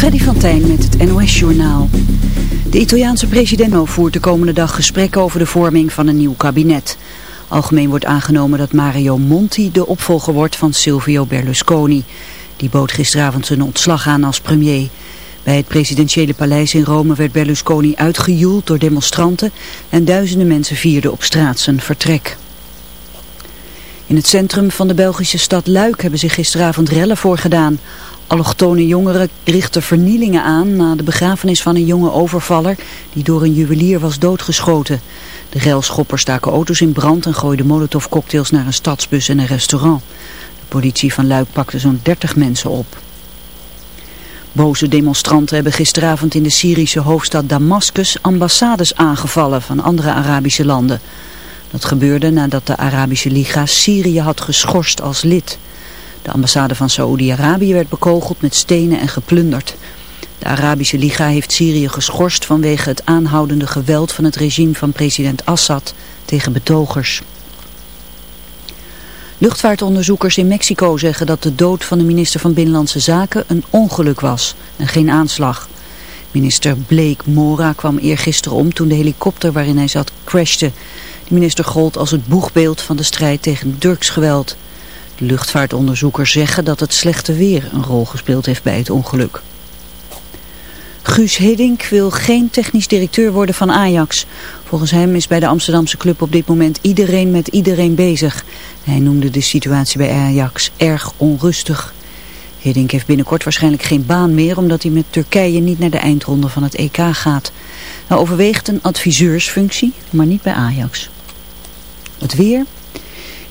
Freddy van Tijn met het NOS-journaal. De Italiaanse president voert de komende dag gesprekken over de vorming van een nieuw kabinet. Algemeen wordt aangenomen dat Mario Monti de opvolger wordt van Silvio Berlusconi. Die bood gisteravond zijn ontslag aan als premier. Bij het presidentiële paleis in Rome werd Berlusconi uitgejoeld door demonstranten en duizenden mensen vierden op straat zijn vertrek. In het centrum van de Belgische stad Luik hebben zich gisteravond rellen voorgedaan. Allochtone jongeren richten vernielingen aan na de begrafenis van een jonge overvaller die door een juwelier was doodgeschoten. De relschoppers staken auto's in brand en gooiden molotovcocktails naar een stadsbus en een restaurant. De politie van Luik pakte zo'n 30 mensen op. Boze demonstranten hebben gisteravond in de Syrische hoofdstad Damascus ambassades aangevallen van andere Arabische landen. Dat gebeurde nadat de Arabische Liga Syrië had geschorst als lid. De ambassade van Saoedi-Arabië werd bekogeld met stenen en geplunderd. De Arabische Liga heeft Syrië geschorst vanwege het aanhoudende geweld van het regime van president Assad tegen betogers. Luchtvaartonderzoekers in Mexico zeggen dat de dood van de minister van Binnenlandse Zaken een ongeluk was en geen aanslag. Minister Blake Mora kwam eergisteren om toen de helikopter waarin hij zat crashte. De minister gold als het boegbeeld van de strijd tegen drugsgeweld. De luchtvaartonderzoekers zeggen dat het slechte weer een rol gespeeld heeft bij het ongeluk. Guus Hiddink wil geen technisch directeur worden van Ajax. Volgens hem is bij de Amsterdamse club op dit moment iedereen met iedereen bezig. Hij noemde de situatie bij Ajax erg onrustig. Hiddink heeft binnenkort waarschijnlijk geen baan meer omdat hij met Turkije niet naar de eindronde van het EK gaat. Hij overweegt een adviseursfunctie, maar niet bij Ajax. Het weer.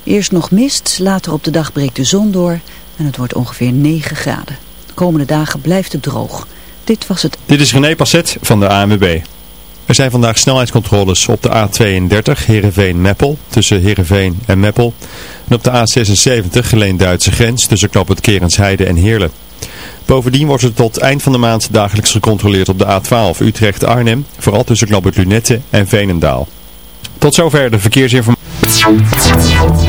Eerst nog mist, later op de dag breekt de zon door en het wordt ongeveer 9 graden. De komende dagen blijft het droog. Dit was het. Dit is René Passet van de ANWB. Er zijn vandaag snelheidscontroles op de A32 Heerenveen-Meppel tussen Heerenveen en Meppel. En op de A76 Geleen-Duitse grens tussen Knop het Kerensheide en Heerlen. Bovendien wordt er tot eind van de maand dagelijks gecontroleerd op de A12 Utrecht-Arnhem, vooral tussen Knop het Lunette en Veenendaal. Tot zover de verkeersinformatie.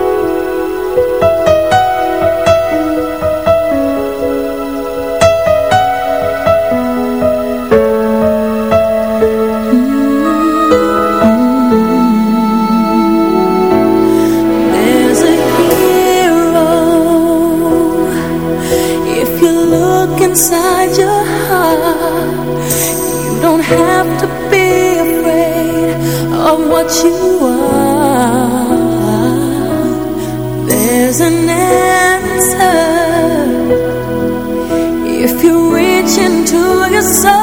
so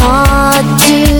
hard to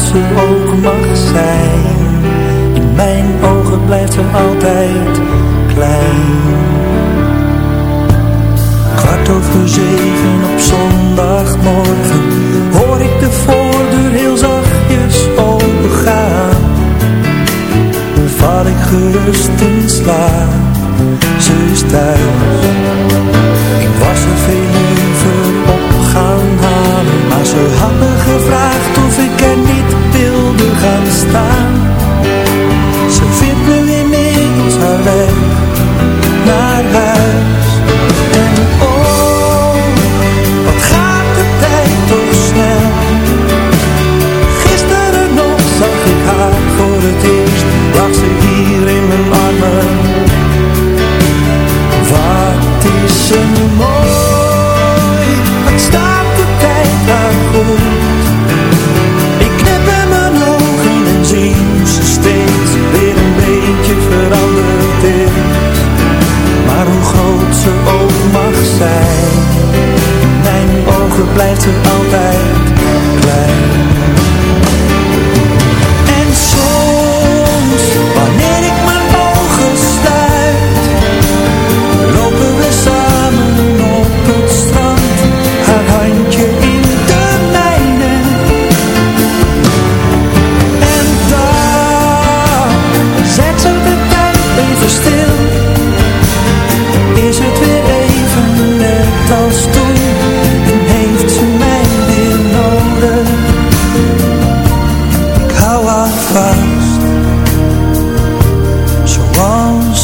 ze ook mag zijn. In mijn ogen blijft ze altijd klein. Kwart over zeven op zondagmorgen hoor ik de voordeur heel zachtjes opengaan. Dan val ik gerust in slaap, ze is thuis. Ik was er veel op gaan halen, maar ze had me gevraagd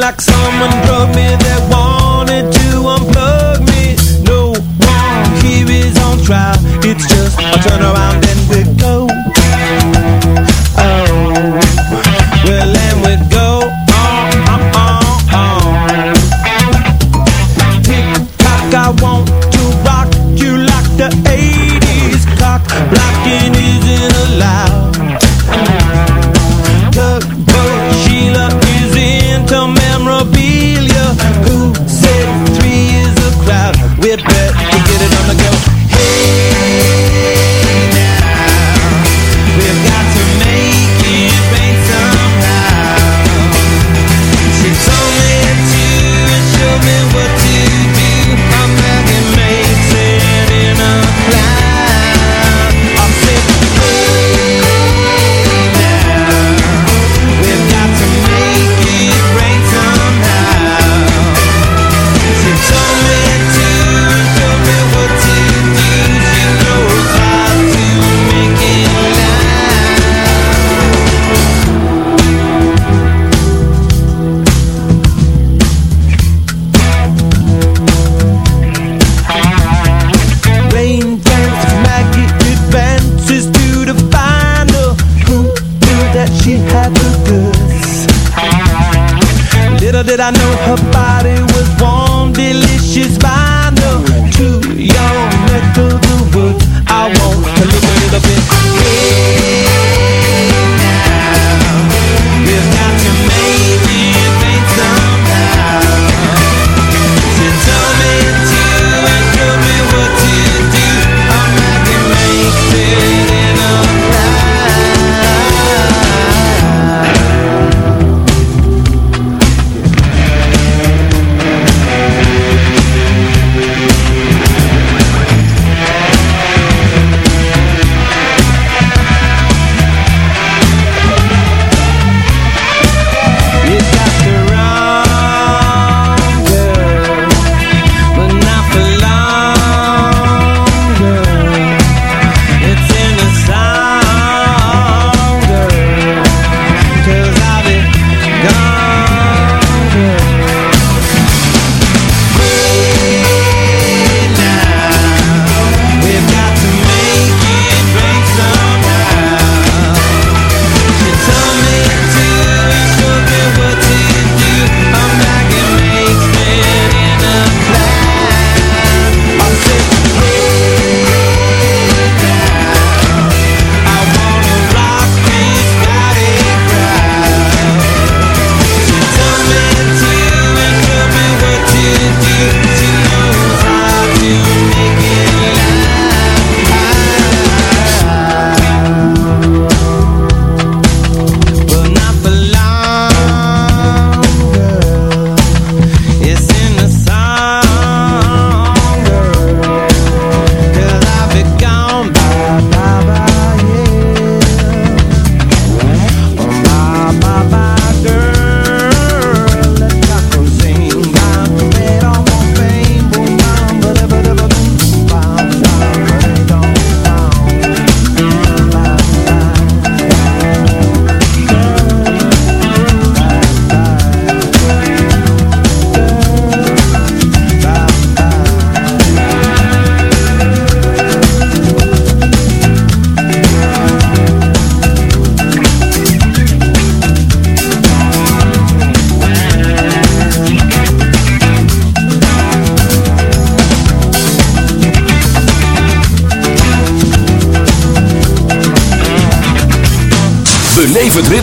like someone drugged me that wanted to unplug me. No one here is on trial. It's just I a turnaround.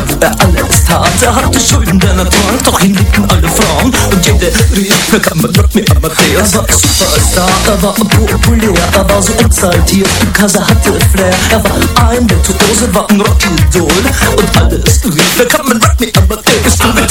War Vienna, wo er alles tat. Er hatte Schulden, der Natur, doch ihn liebten alle Frauen. Und jede na kann man Rock me Amadeus. Er ein Superstar, er war populär, er war so exaltiert, because er hatte Flair. Er war ein Virtuose, war ein Rockidol. Und alles rief, kann man Rock Amadeus, Amadeus,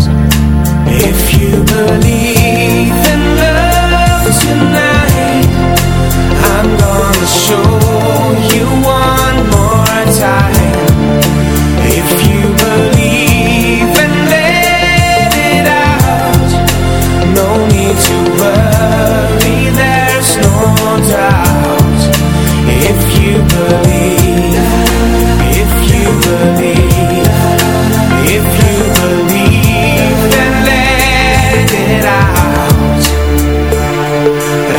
show you one more time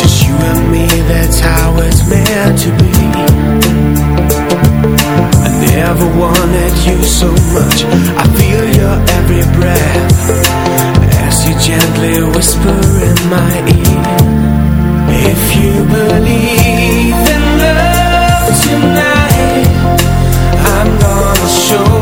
Just you and me, that's how it's meant to be. I never wanted you so much. I feel your every breath. As you gently whisper in my ear. If you believe in love tonight I'm gonna show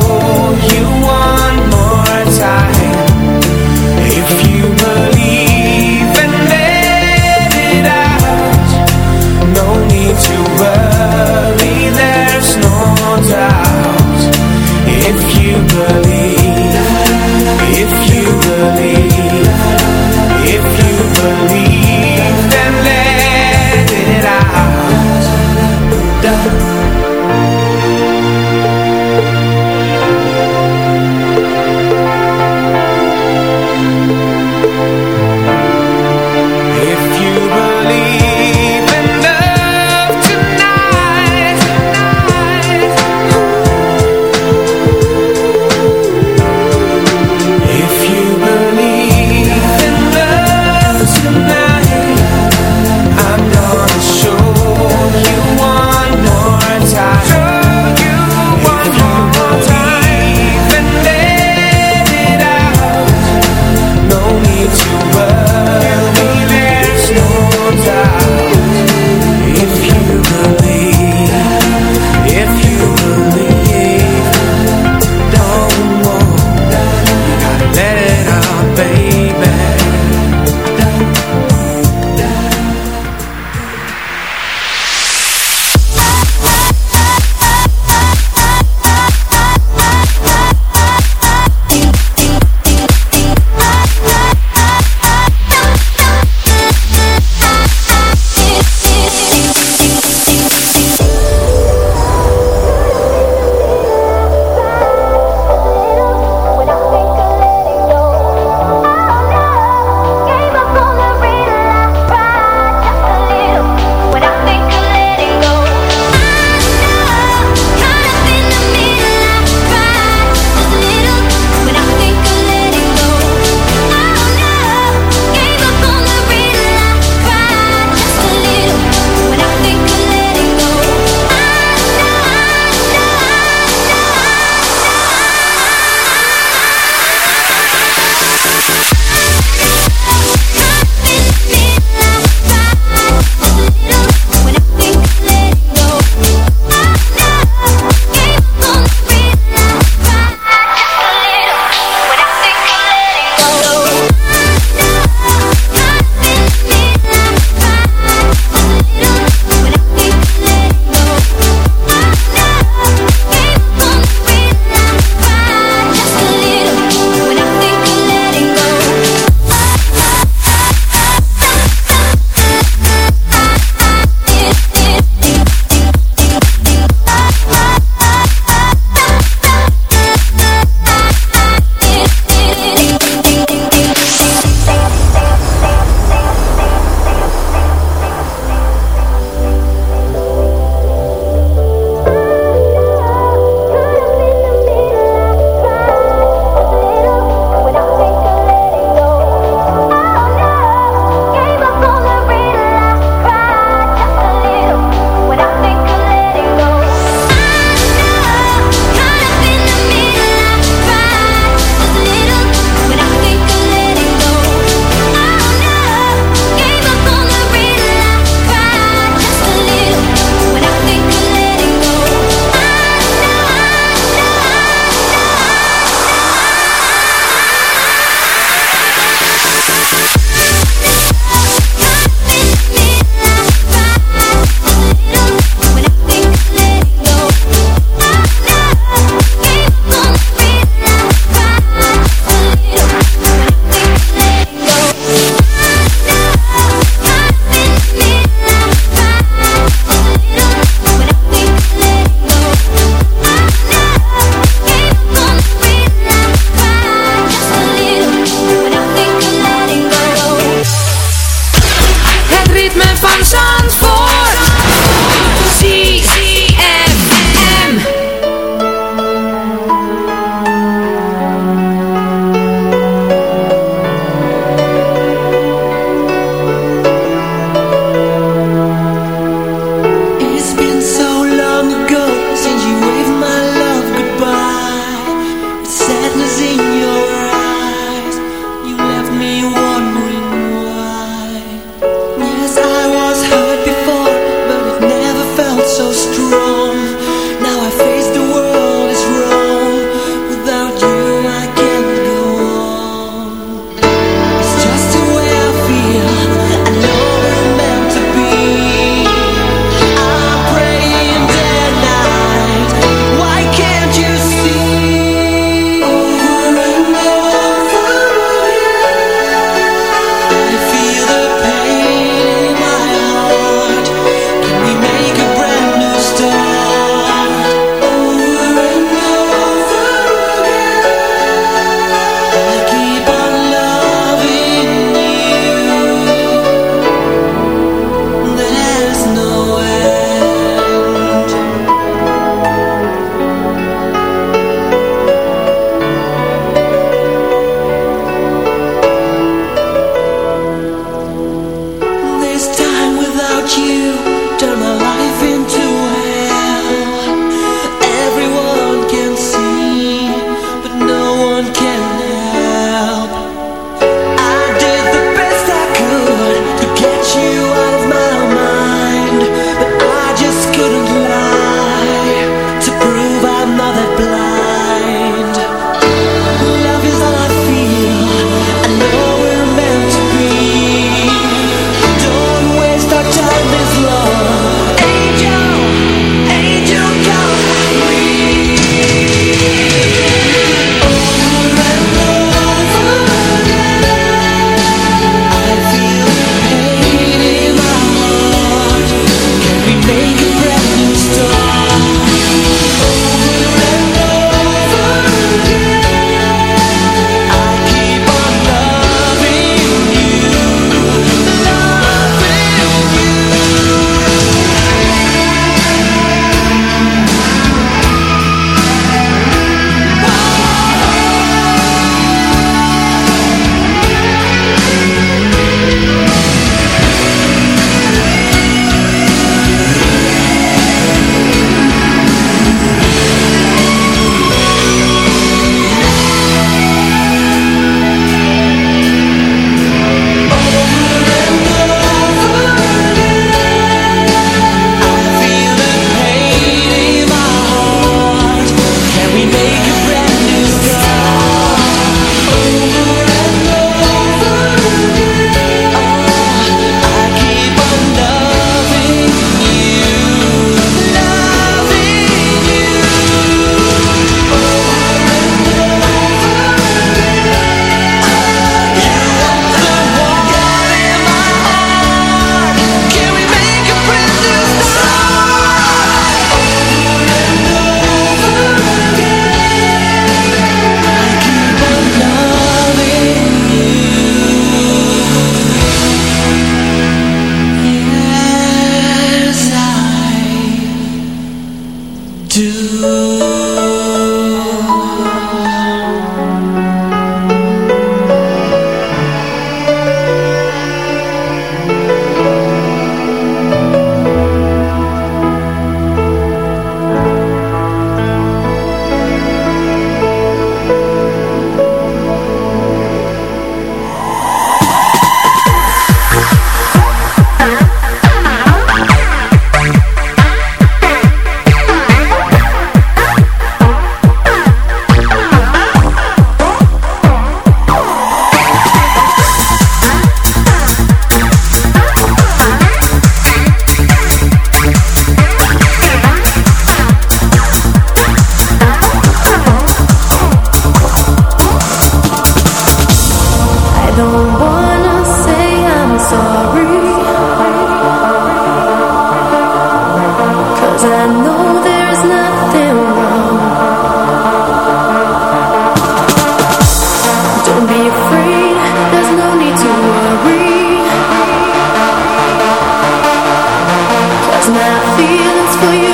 feelings for you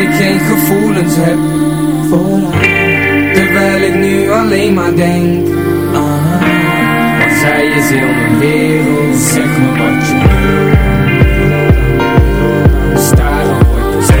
ik geen gevoelens heb voor haar. Terwijl ik nu alleen maar denk ah, Want zij is heel mijn wereld Zeg me wat je wil. Staren word je